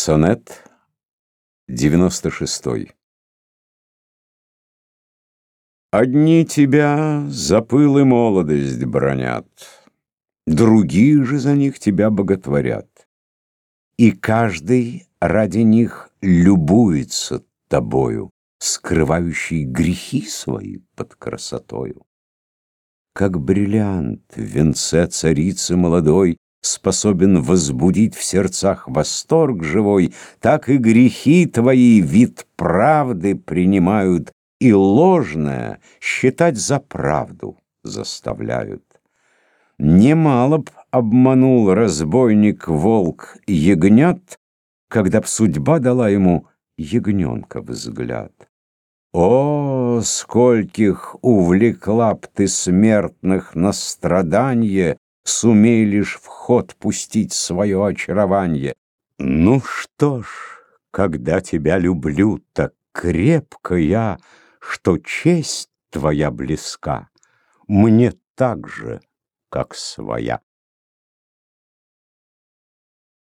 Сонет 96 Одни тебя за пыл и молодость бронят, Другие же за них тебя боготворят. И каждый ради них любуется тобою, Скрывающий грехи свои под красотою. Как бриллиант в венце царицы молодой способен возбудить в сердцах восторг живой, так и грехи твои вид правды принимают и ложное считать за правду заставляют. Немало б обманул разбойник-волк ягнят, когда б судьба дала ему ягненка взгляд. О, скольких увлекла б ты смертных на страданье, Сумей лишь в ход пустить свое очарование. Ну что ж, когда тебя люблю так крепко я, Что честь твоя близка, мне так же, как своя.